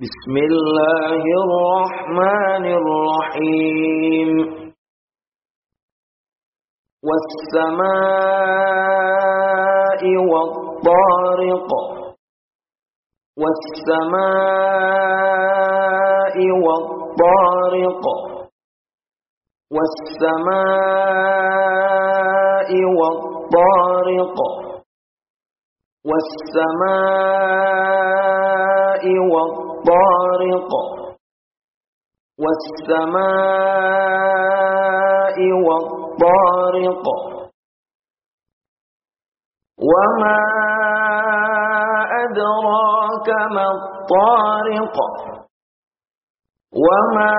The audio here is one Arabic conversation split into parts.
بسم الله الرحمن الرحيم. والسماء والطارق والسماء والطارق والسماء والطارق والسماء والطارق والسماء والطارق وما أدراك ما الطارق وما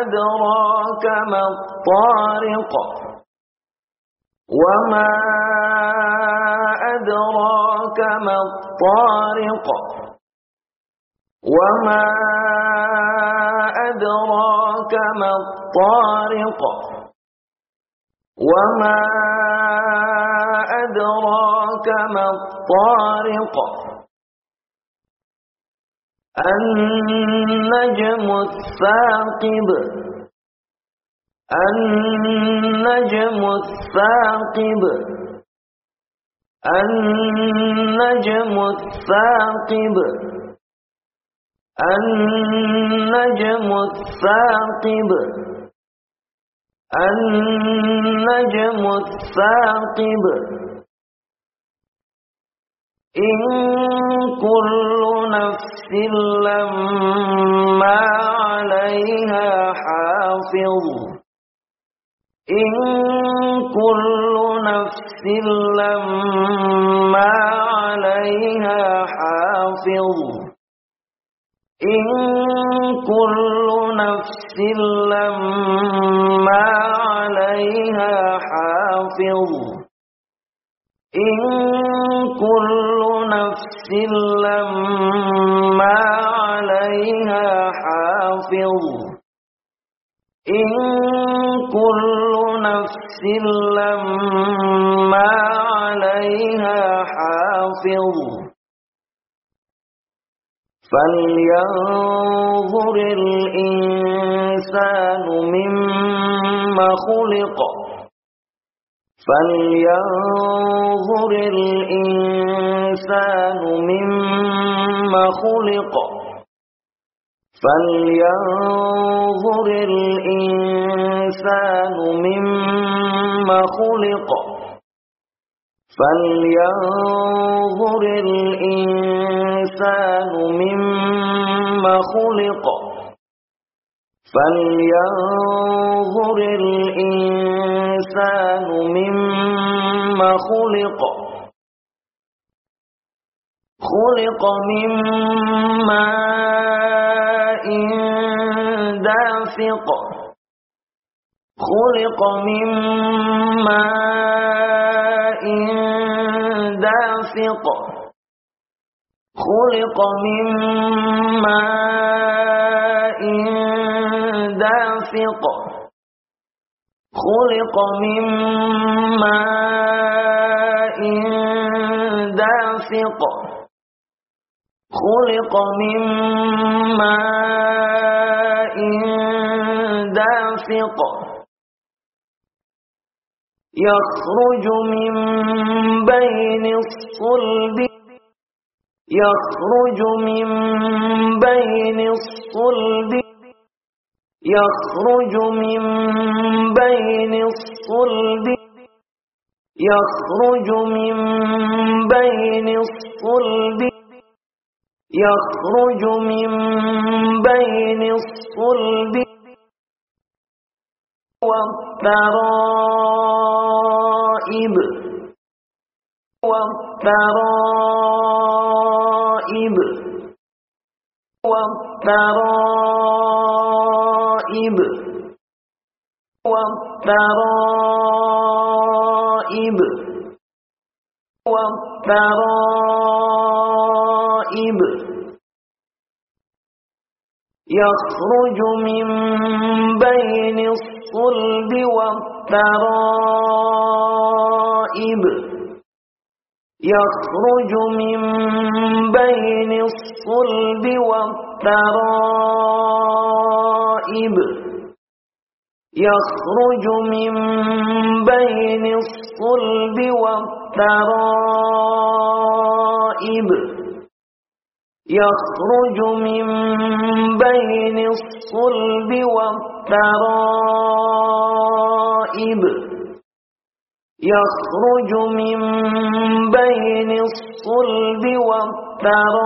أدراك ما الطارق وما أدراك ما الطارق وما أدراك ما الطارق وما أدراك ما الطارق النجم الثاقب النجم الثاقب النجم الثاقب النجم الثاقب. النجم الثاقب. إن كل نفس لما عليها حافظ. إن كل نفس لما عليها حافظ. إن كل نفس لما عليها حافظ. إن كل نفس لما عليها حافظ. إن كل نفس لما عليها حافظ. فلينظر الإنسان مما خلق فلينظر الإنسان مما خلق فلينظر الإنسان مما خلق فلينظر الإنسان مما خلق فلينظر الإنسان مما خلق خلق من ماء دافق خلق من ماء دافق خلق من ماء دافق. خلق من ماء دافق. خلق من ماء دافق. يخرج من بين الصلب يخرج من بين الصلب يخرج من بين الصلب يخرج من بين الصلب يخرج من بين الصلب. والترائب والترائب والترائب والترائب والترائب يخرج من بين الصلب والترائب. يخرج من بين الصلب والترائب. يخرج من بين الصلب والترائب. يخرج من بين الصلب والترائب. يخرج من بين الصلب والترائب.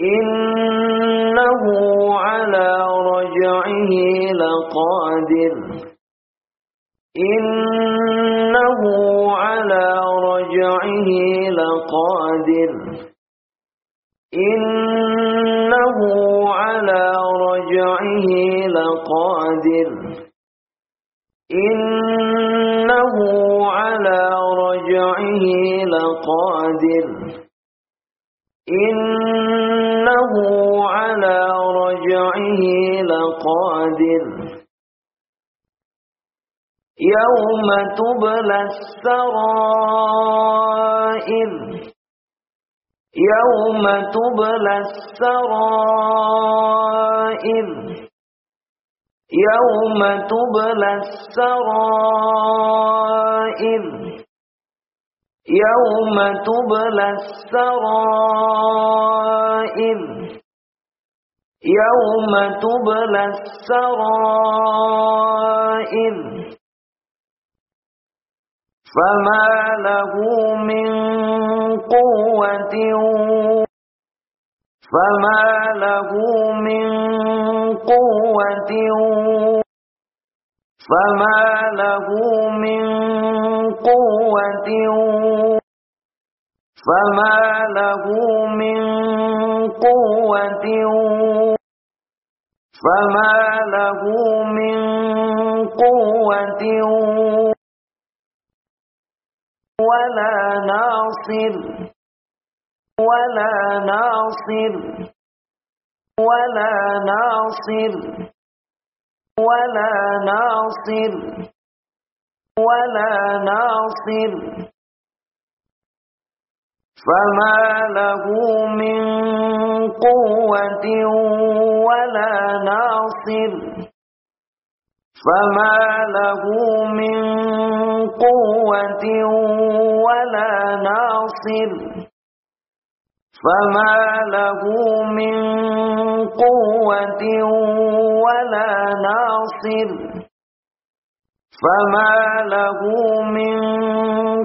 إنه على رجعه لقادر. إنه على رجعه لقادر. إنه على رجعه لقادر. إنه على رجعه لقادر. إنه على رجعه لقادر. يوم تبلى السرائر يوم تبلى السرائر يوم تبلى السرائر يوم تبلى السرائر يوم تبلى السرائر فما له من قوة. فما له من قوة. فما له من قوة. فما له من قوة. فما له من قوة. ولا ناصر. ولا ناصر. ولا ناصر. ولا ناصر. ولا ناصر. فما له من قوة ولا ناصر. فما له من قوة ولا ناصر. فما له من قوة ولا ناصر. فما له من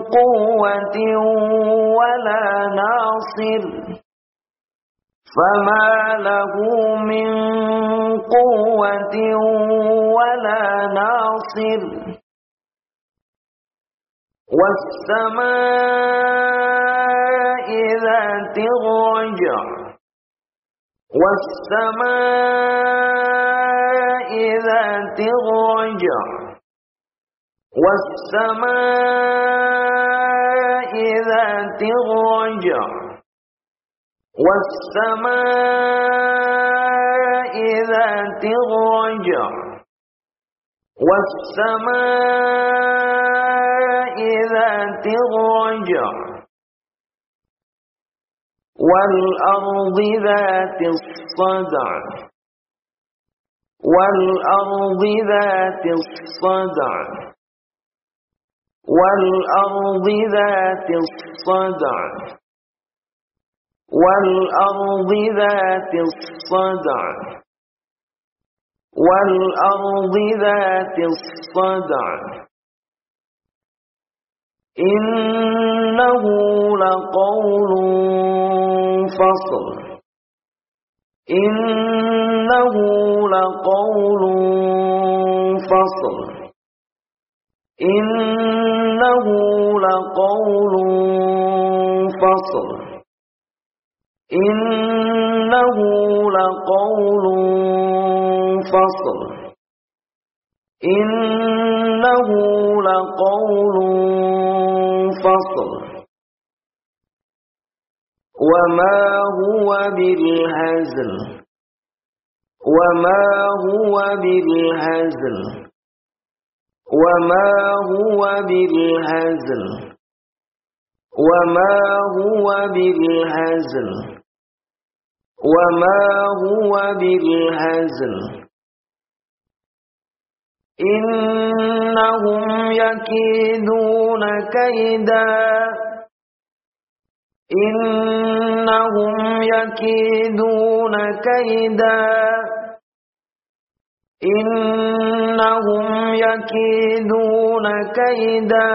قوة ولا ناصر. فما له من قوة ولا ناصر. والسماء ذات الرجع. والسماء ذات الرجع. والسماء ذات الرجع. والسماء ذات الرجع. والسماء ذات الرجع. والأرض ذات الصدع. والأرض ذات الصدع. والأرض ذات الصدع. والأرض ذات الصدع. والأرض ذات الصدع. إنه لقول فصل. إنه لقول فصل. إنه لقول فصل. إنه لقول فصل. إنه لقول فصل. وما هو بالهزل. وما هو بالهزل. وما هو بالهزل. وما هو بالهزل. وما هو بالهزل إنهم يكيدون كيدا إنهم يكيدون كيدا إنهم يكيدون كيدا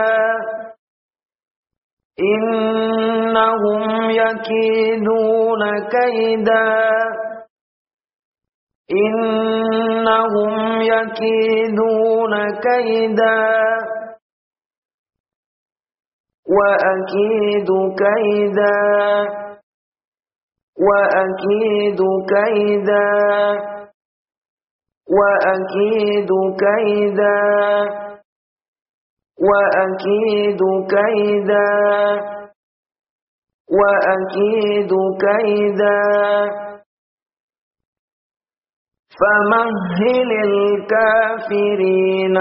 إنهم يكيدون كيدا. إنهم يكيدون كيدا. وأكيد كيدا. وأكيد كيدا. وأكيد كيدا. وأكيد كيدا وأكيد كيدا. فمهل الكافرين.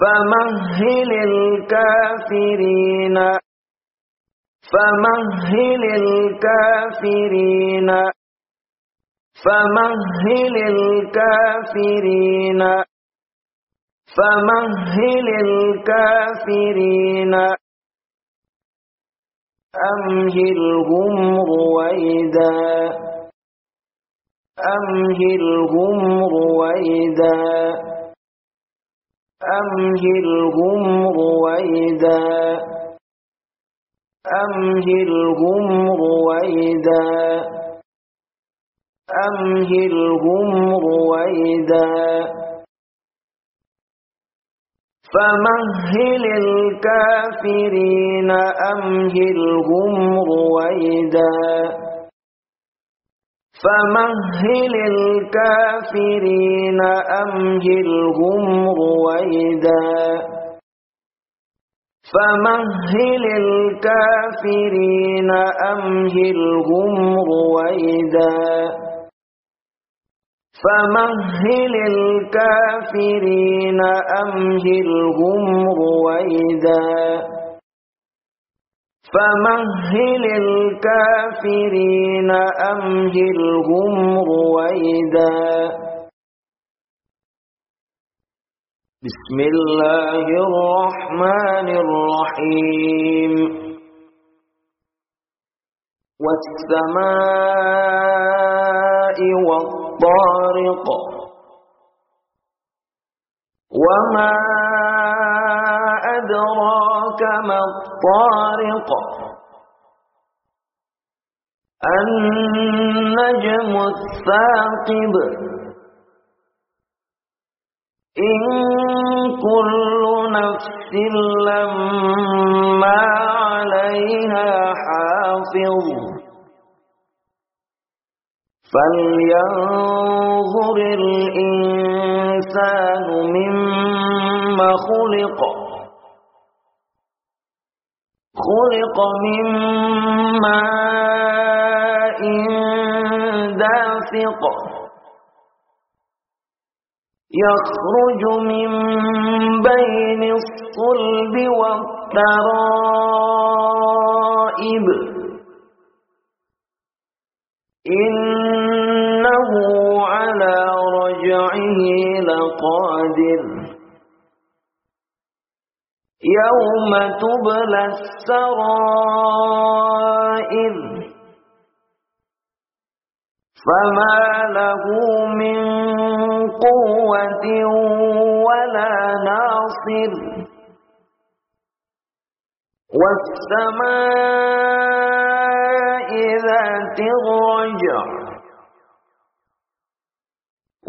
فمهل الكافرين. فمهل الكافرين. فمهل الكافرين. فمهل الكافرين. أمهلهم رويدا. أمهلهم رويدا. أمهلهم رويدا. أمهلهم رويدا. أمهلهم رويدا. فمهل الكافرين أمهلهم رويدا. فمهل الكافرين أمهلهم رويدا. فمهل الكافرين أمهلهم رويدا. فمهل الكافرين أمهلهم رويدا فمهل الكافرين أمهلهم رويدا بسم الله الرحمن الرحيم. والسماء والطارق وما أدراك ما الطارق. النجم الثاقب. إن كل نفس لما عليها حافظ. فلينظر الإنسان مما خلق خلق من ماء دافق يخرج من بين الصلب والترائب إنه لقادر يوم تبلى السرائر. فما له من قوة ولا ناصر. والسماء ذات الرجع.